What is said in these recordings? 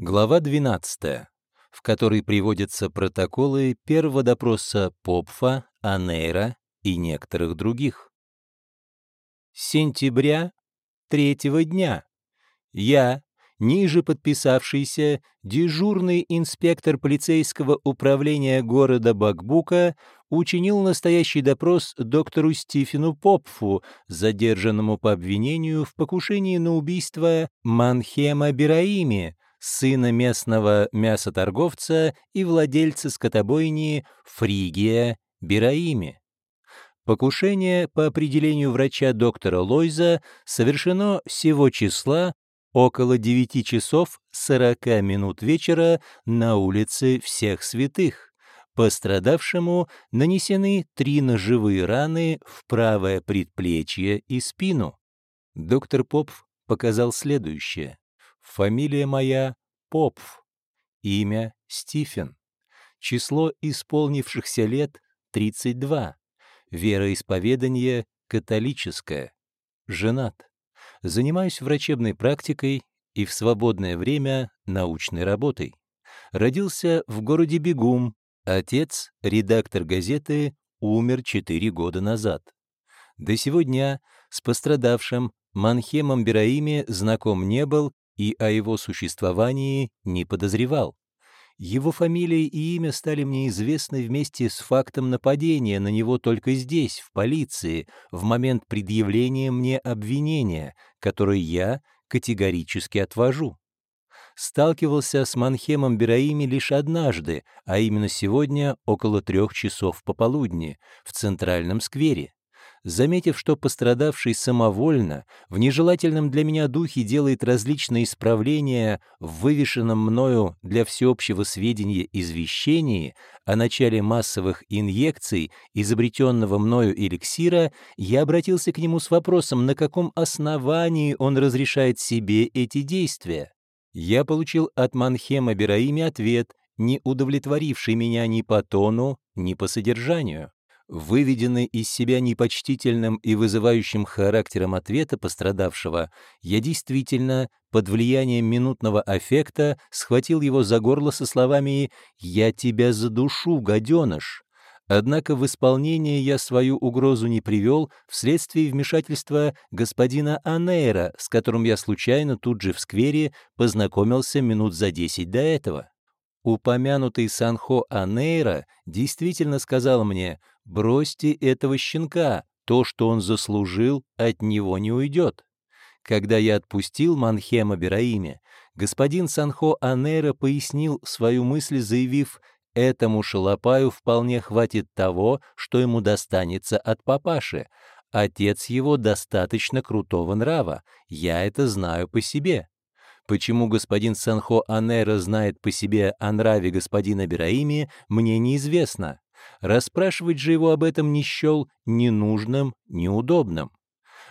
Глава 12, в которой приводятся протоколы первого допроса Попфа, Анейра и некоторых других. Сентября третьего дня. Я, ниже подписавшийся дежурный инспектор полицейского управления города Бакбука, учинил настоящий допрос доктору Стифену Попфу, задержанному по обвинению в покушении на убийство Манхема Бираими, сына местного мясоторговца и владельца скотобойни Фригия Бираими. Покушение, по определению врача доктора Лойза, совершено сего числа около 9 часов 40 минут вечера на улице Всех Святых. Пострадавшему нанесены три ножевые раны в правое предплечье и спину. Доктор Попф показал следующее. Фамилия моя Попф. Имя Стифен. Число исполнившихся лет 32. Вероисповедание католическое. Женат. Занимаюсь врачебной практикой и в свободное время научной работой. Родился в городе Бегум. Отец, редактор газеты, умер 4 года назад. До сегодня с пострадавшим Манхемом Бераими знаком не был и о его существовании не подозревал. Его фамилия и имя стали мне известны вместе с фактом нападения на него только здесь, в полиции, в момент предъявления мне обвинения, которое я категорически отвожу. Сталкивался с Манхемом Бераими лишь однажды, а именно сегодня около трех часов пополудни, в Центральном сквере заметив, что пострадавший самовольно, в нежелательном для меня духе делает различные исправления в вывешенном мною для всеобщего сведения извещении о начале массовых инъекций изобретенного мною эликсира, я обратился к нему с вопросом, на каком основании он разрешает себе эти действия. Я получил от Манхема Бераими ответ, не удовлетворивший меня ни по тону, ни по содержанию. Выведенный из себя непочтительным и вызывающим характером ответа пострадавшего, я действительно, под влиянием минутного аффекта, схватил его за горло со словами «Я тебя задушу, гаденыш!». Однако в исполнение я свою угрозу не привел вследствие вмешательства господина Анейра, с которым я случайно тут же в сквере познакомился минут за десять до этого. Упомянутый Санхо Анейра действительно сказал мне «бросьте этого щенка, то, что он заслужил, от него не уйдет». Когда я отпустил Манхема Бераиме, господин Санхо Анейра пояснил свою мысль, заявив «этому шалопаю вполне хватит того, что ему достанется от папаши. Отец его достаточно крутого нрава, я это знаю по себе». Почему господин Санхо Анера знает по себе о нраве господина Бераими, мне неизвестно. Расспрашивать же его об этом не счел ни нужным, ни удобным.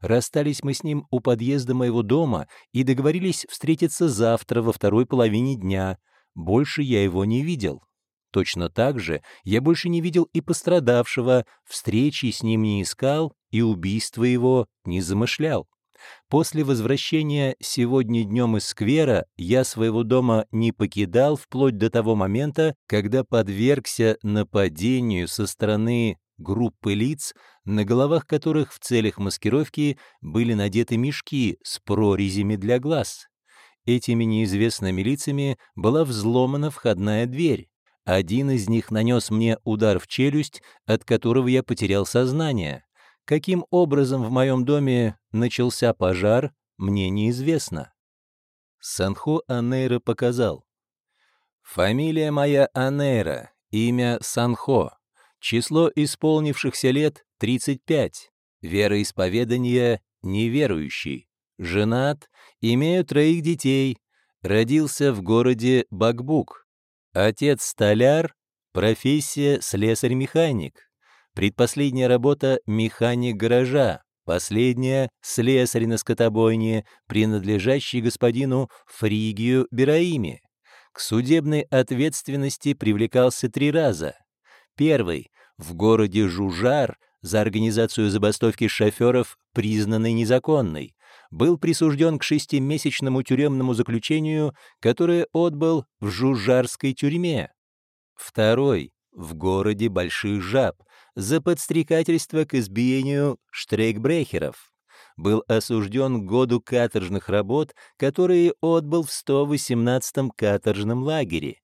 Расстались мы с ним у подъезда моего дома и договорились встретиться завтра во второй половине дня. Больше я его не видел. Точно так же я больше не видел и пострадавшего, встречи с ним не искал и убийство его не замышлял. После возвращения сегодня днем из сквера я своего дома не покидал вплоть до того момента, когда подвергся нападению со стороны группы лиц, на головах которых в целях маскировки были надеты мешки с прорезями для глаз. Этими неизвестными лицами была взломана входная дверь. Один из них нанес мне удар в челюсть, от которого я потерял сознание. Каким образом в моем доме начался пожар, мне неизвестно. Санхо Анейра показал. Фамилия моя Анейра, имя Санхо, число исполнившихся лет 35, вероисповедание неверующий, женат, имею троих детей, родился в городе Бакбук, отец столяр, профессия слесарь-механик, Предпоследняя работа — механик гаража, последняя — слесарь на скотобойне, принадлежащий господину Фригию Бераими. К судебной ответственности привлекался три раза. Первый — в городе Жужар за организацию забастовки шоферов, признанной незаконной. был присужден к шестимесячному тюремному заключению, которое отбыл в Жужжарской тюрьме. Второй — в городе Больших Жаб, за подстрекательство к избиению штрейкбрехеров. Был осужден году каторжных работ, которые отбыл в 118-м каторжном лагере.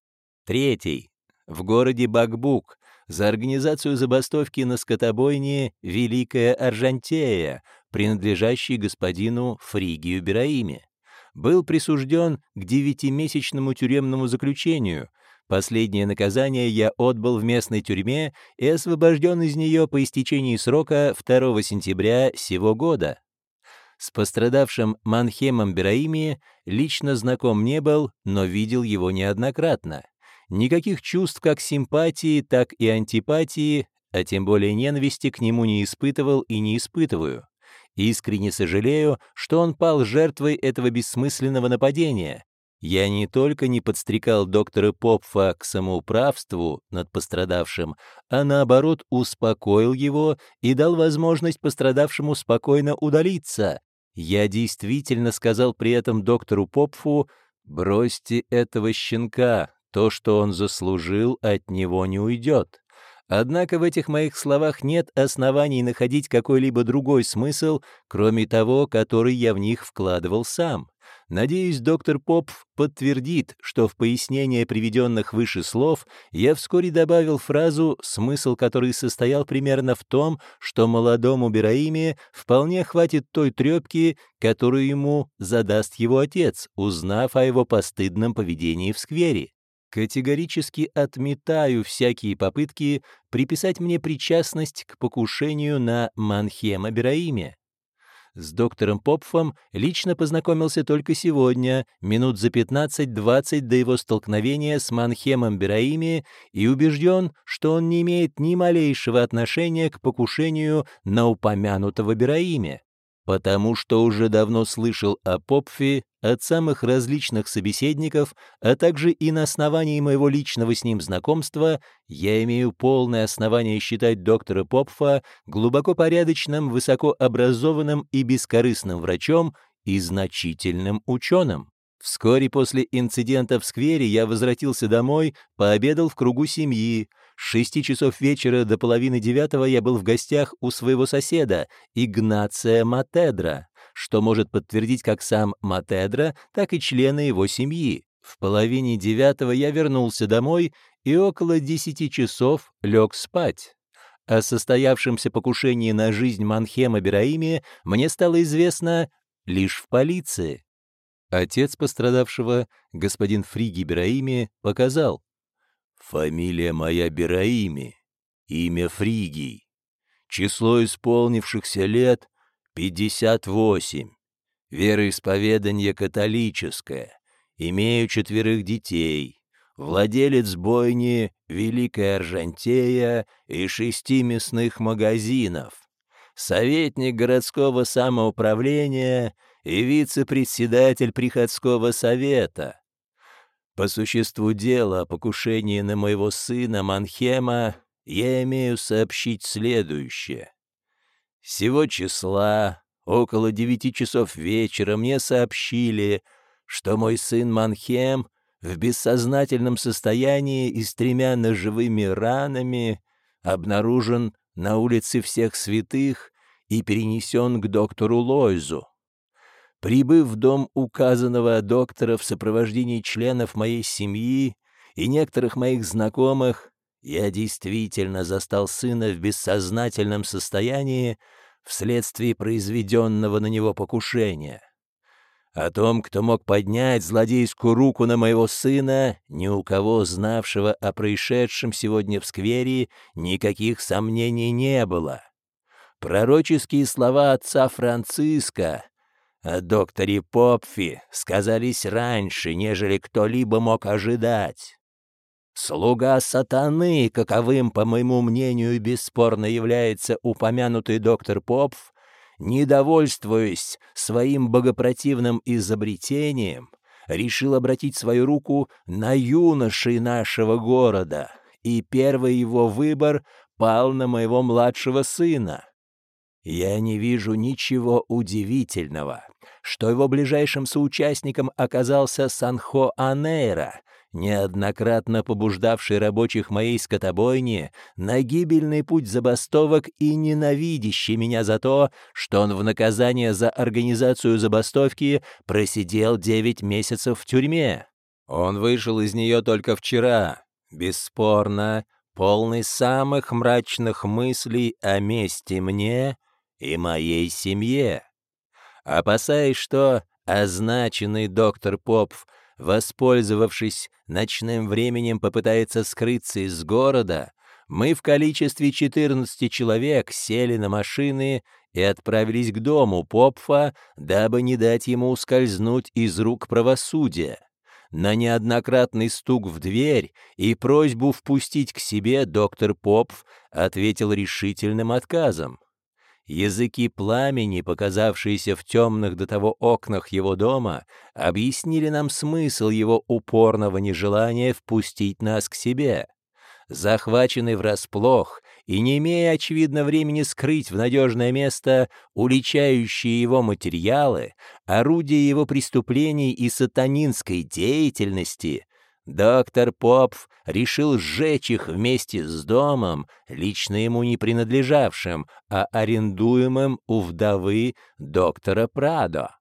Третий — в городе Бакбук, за организацию забастовки на скотобойне «Великая Аржантея», принадлежащей господину Фригию Бераиме. Был присужден к девятимесячному тюремному заключению. Последнее наказание я отбыл в местной тюрьме и освобожден из нее по истечении срока 2 сентября сего года. С пострадавшим Манхемом Бераими лично знаком не был, но видел его неоднократно. Никаких чувств как симпатии, так и антипатии, а тем более ненависти к нему не испытывал и не испытываю. Искренне сожалею, что он пал жертвой этого бессмысленного нападения. Я не только не подстрекал доктора Попфа к самоуправству над пострадавшим, а наоборот успокоил его и дал возможность пострадавшему спокойно удалиться. Я действительно сказал при этом доктору Попфу «Бросьте этого щенка, то, что он заслужил, от него не уйдет. Однако в этих моих словах нет оснований находить какой-либо другой смысл, кроме того, который я в них вкладывал сам. Надеюсь, доктор Поп подтвердит, что в пояснение приведенных выше слов я вскоре добавил фразу, смысл которой состоял примерно в том, что молодому Бераиме вполне хватит той трепки, которую ему задаст его отец, узнав о его постыдном поведении в сквере. Категорически отметаю всякие попытки приписать мне причастность к покушению на Манхема Бераиме. С доктором Попфом лично познакомился только сегодня, минут за 15-20 до его столкновения с Манхемом Бераими, и убежден, что он не имеет ни малейшего отношения к покушению на упомянутого Бераиме потому что уже давно слышал о Попфе от самых различных собеседников, а также и на основании моего личного с ним знакомства, я имею полное основание считать доктора Попфа глубоко порядочным, высокообразованным и бескорыстным врачом и значительным ученым. Вскоре после инцидента в сквере я возвратился домой, пообедал в кругу семьи, шести часов вечера до половины девятого я был в гостях у своего соседа, Игнация Матедра, что может подтвердить как сам Матедра, так и члены его семьи. В половине девятого я вернулся домой и около десяти часов лег спать. О состоявшемся покушении на жизнь Манхема Бераими мне стало известно лишь в полиции. Отец пострадавшего, господин Фриги Бераими, показал, Фамилия моя Бераими, имя Фригий. Число исполнившихся лет — 58. Вероисповедание католическое. Имею четверых детей. Владелец бойни Великая Аржантея и шести мясных магазинов. Советник городского самоуправления и вице-председатель приходского совета по существу дела о покушении на моего сына Манхема я имею сообщить следующее. Сего числа, около девяти часов вечера, мне сообщили, что мой сын Манхем в бессознательном состоянии и с тремя ножевыми ранами обнаружен на улице Всех Святых и перенесен к доктору Лойзу. Прибыв в дом указанного доктора в сопровождении членов моей семьи и некоторых моих знакомых, я действительно застал сына в бессознательном состоянии вследствие произведенного на него покушения. О том, кто мог поднять злодейскую руку на моего сына, ни у кого, знавшего о происшедшем сегодня в сквере, никаких сомнений не было. Пророческие слова отца Франциска о докторе Попфи сказались раньше, нежели кто-либо мог ожидать. Слуга сатаны, каковым, по моему мнению, бесспорно является упомянутый доктор Попф, недовольствуясь своим богопротивным изобретением, решил обратить свою руку на юношей нашего города, и первый его выбор пал на моего младшего сына. Я не вижу ничего удивительного, что его ближайшим соучастником оказался Санхо Анейра, неоднократно побуждавший рабочих моей скотобойни на гибельный путь забастовок и ненавидящий меня за то, что он в наказание за организацию забастовки просидел девять месяцев в тюрьме. Он вышел из нее только вчера, бесспорно, полный самых мрачных мыслей о мести мне и моей семье. Опасаясь, что означенный доктор Попф, воспользовавшись ночным временем, попытается скрыться из города, мы в количестве 14 человек сели на машины и отправились к дому Попфа, дабы не дать ему ускользнуть из рук правосудия. На неоднократный стук в дверь и просьбу впустить к себе доктор Попф ответил решительным отказом. Языки пламени, показавшиеся в темных до того окнах его дома, объяснили нам смысл его упорного нежелания впустить нас к себе. Захваченный врасплох и не имея, очевидно, времени скрыть в надежное место уличающие его материалы, орудия его преступлений и сатанинской деятельности, Доктор Попф решил сжечь их вместе с домом, лично ему не принадлежавшим, а арендуемым у вдовы доктора Прадо.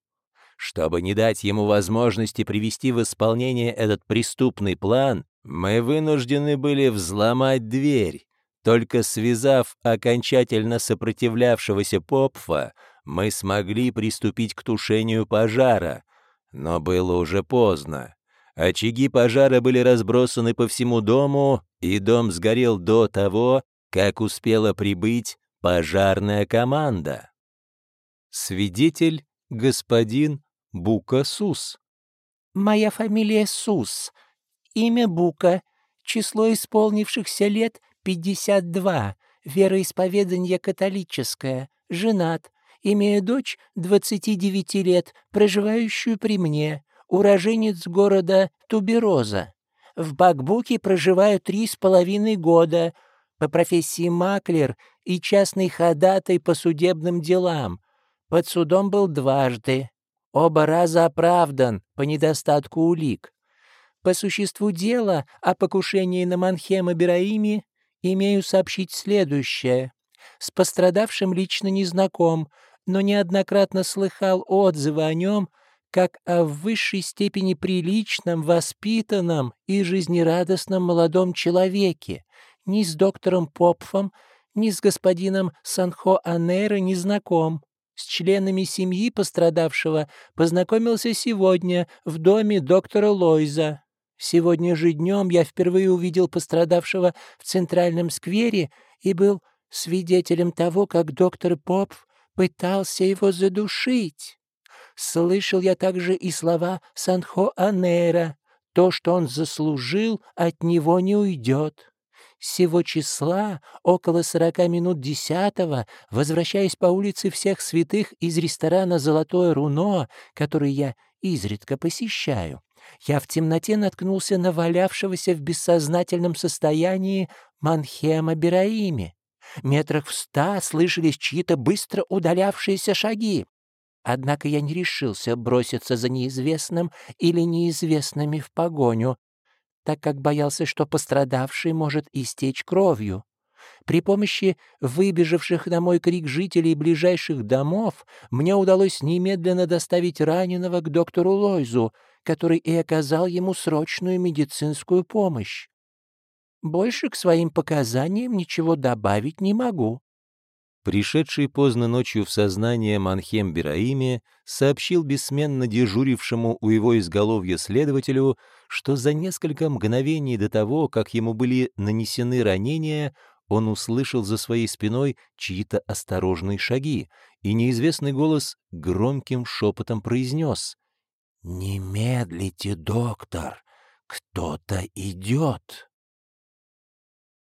Чтобы не дать ему возможности привести в исполнение этот преступный план, мы вынуждены были взломать дверь. Только связав окончательно сопротивлявшегося Попфа, мы смогли приступить к тушению пожара. Но было уже поздно. Очаги пожара были разбросаны по всему дому, и дом сгорел до того, как успела прибыть пожарная команда. Свидетель господин Бука Сус. «Моя фамилия Сус. Имя Бука. Число исполнившихся лет — 52. Вероисповедание католическое. Женат. Имею дочь 29 лет, проживающую при мне уроженец города Тубероза. В Бакбуке проживаю три с половиной года, по профессии маклер и частный ходатай по судебным делам. Под судом был дважды. Оба раза оправдан по недостатку улик. По существу дела о покушении на Манхема Бераими имею сообщить следующее. С пострадавшим лично не знаком, но неоднократно слыхал отзывы о нем как о высшей степени приличном, воспитанном и жизнерадостном молодом человеке. Ни с доктором Попфом, ни с господином Санхо Анера не знаком. С членами семьи пострадавшего познакомился сегодня в доме доктора Лойза. Сегодня же днем я впервые увидел пострадавшего в Центральном сквере и был свидетелем того, как доктор Попф пытался его задушить. Слышал я также и слова Санхо Анера. То, что он заслужил, от него не уйдет. Сего числа, около сорока минут десятого, возвращаясь по улице всех святых из ресторана «Золотое руно», который я изредка посещаю, я в темноте наткнулся на валявшегося в бессознательном состоянии Манхема Бераими. Метрах в ста слышались чьи-то быстро удалявшиеся шаги. Однако я не решился броситься за неизвестным или неизвестными в погоню, так как боялся, что пострадавший может истечь кровью. При помощи выбежавших на мой крик жителей ближайших домов мне удалось немедленно доставить раненого к доктору Лойзу, который и оказал ему срочную медицинскую помощь. Больше к своим показаниям ничего добавить не могу. Пришедший поздно ночью в сознание Манхем Бераиме сообщил бессменно дежурившему у его изголовья следователю, что за несколько мгновений до того, как ему были нанесены ранения, он услышал за своей спиной чьи-то осторожные шаги, и неизвестный голос громким шепотом произнес «Не медлите, доктор, кто-то идет».